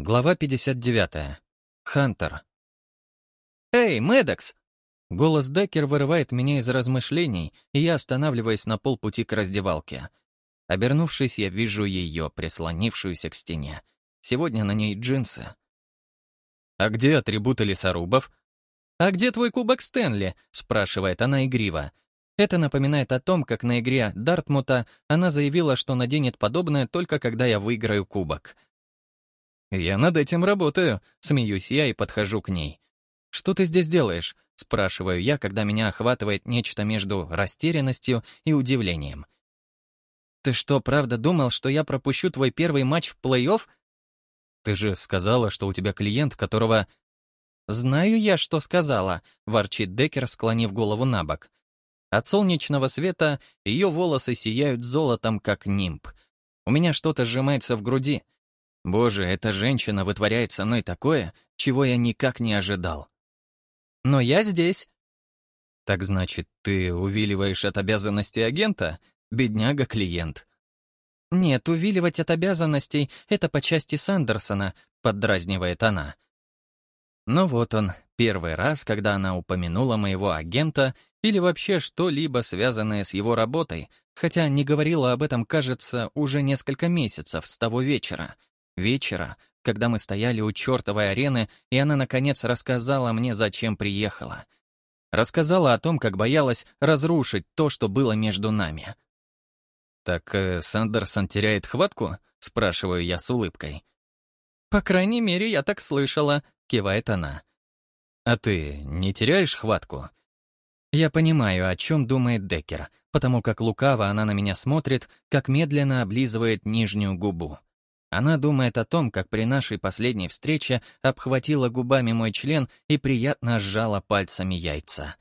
Глава 59. Хантер. «Эй, Медекс!» Голос Деккер вырывает меня из размышлений, и я останавливаюсь на полпути к раздевалке. Обернувшись, я вижу ее, прислонившуюся к стене. Сегодня на ней джинсы. «А где атрибуты лесорубов?» «А где твой кубок Стэнли?» — спрашивает она игриво. Это напоминает о том, как на игре Дартмута она заявила, что наденет подобное только когда я выиграю кубок — «Я над этим работаю», — смеюсь я и подхожу к ней. «Что ты здесь делаешь?» — спрашиваю я, когда меня охватывает нечто между растерянностью и удивлением. «Ты что, правда думал, что я пропущу твой первый матч в плей-офф?» «Ты же сказала, что у тебя клиент, которого...» «Знаю я, что сказала», — ворчит Деккер, склонив голову на бок. От солнечного света ее волосы сияют золотом, как нимб. У меня что-то сжимается в груди — Боже, эта женщина вытворяет со мной такое, чего я никак не ожидал. Но я здесь. Так значит, ты увиливаешь от обязанностей агента? Бедняга-клиент. Нет, увиливать от обязанностей — это по части Сандерсона, поддразнивает она. Но вот он, первый раз, когда она упомянула моего агента или вообще что-либо связанное с его работой, хотя не говорила об этом, кажется, уже несколько месяцев с того вечера — вечера, когда мы стояли у чертовой арены, и она, наконец, рассказала мне, зачем приехала. Рассказала о том, как боялась разрушить то, что было между нами. «Так э, Сандерсон теряет хватку?» — спрашиваю я с улыбкой. «По крайней мере, я так слышала», — кивает она. «А ты не теряешь хватку?» Я понимаю, о чем думает Деккер, потому как лукаво она на меня смотрит, как медленно облизывает нижнюю губу. Она думает о том, как при нашей последней встрече обхватила губами мой член и приятно сжала пальцами яйца.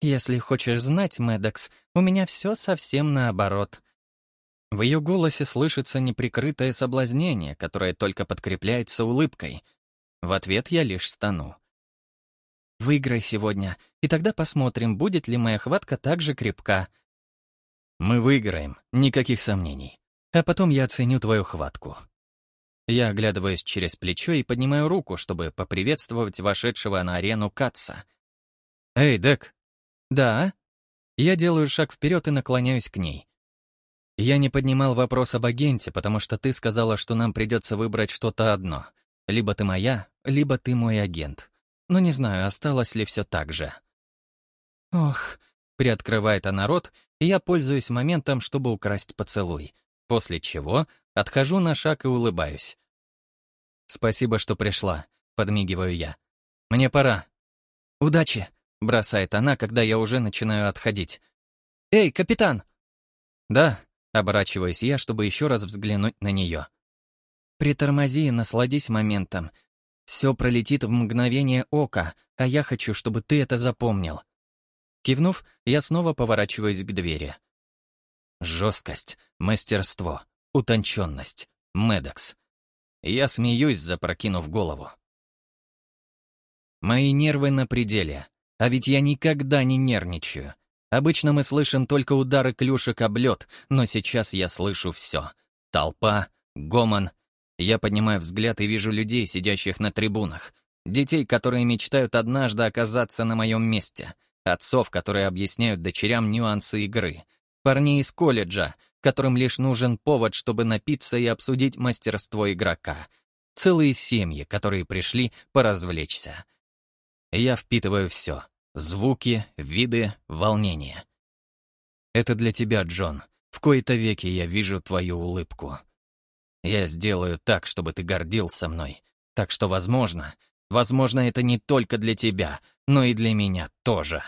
«Если хочешь знать, Медекс, у меня все совсем наоборот». В ее голосе слышится неприкрытое соблазнение, которое только подкрепляется улыбкой. В ответ я лишь стану. «Выиграй сегодня, и тогда посмотрим, будет ли моя хватка так же крепка». «Мы выиграем, никаких сомнений», а потом я оценю твою хватку». Я оглядываюсь через плечо и поднимаю руку, чтобы поприветствовать вошедшего на арену Катса. «Эй, Дек!» «Да?» Я делаю шаг вперед и наклоняюсь к ней. Я не поднимал вопрос об агенте, потому что ты сказала, что нам придется выбрать что-то одно. Либо ты моя, либо ты мой агент. Но не знаю, осталось ли все так же. Ох, приоткрывает она рот, и я пользуюсь моментом, чтобы украсть поцелуй после чего отхожу на шаг и улыбаюсь. «Спасибо, что пришла», — подмигиваю я. «Мне пора». «Удачи», — бросает она, когда я уже начинаю отходить. «Эй, капитан!» «Да», — оборачиваюсь я, чтобы еще раз взглянуть на нее. «Притормози и насладись моментом. Все пролетит в мгновение ока, а я хочу, чтобы ты это запомнил». Кивнув, я снова поворачиваюсь к двери. Жесткость, мастерство, утонченность, медекс. Я смеюсь, запрокинув голову. Мои нервы на пределе, а ведь я никогда не нервничаю. Обычно мы слышим только удары клюшек об лед, но сейчас я слышу все. Толпа, гомон. Я поднимаю взгляд и вижу людей, сидящих на трибунах. Детей, которые мечтают однажды оказаться на моем месте. Отцов, которые объясняют дочерям нюансы игры — парней из колледжа, которым лишь нужен повод, чтобы напиться и обсудить мастерство игрока. Целые семьи, которые пришли поразвлечься. Я впитываю все. Звуки, виды, волнение. Это для тебя, Джон. В кои-то веки я вижу твою улыбку. Я сделаю так, чтобы ты гордился мной. Так что, возможно, возможно, это не только для тебя, но и для меня тоже.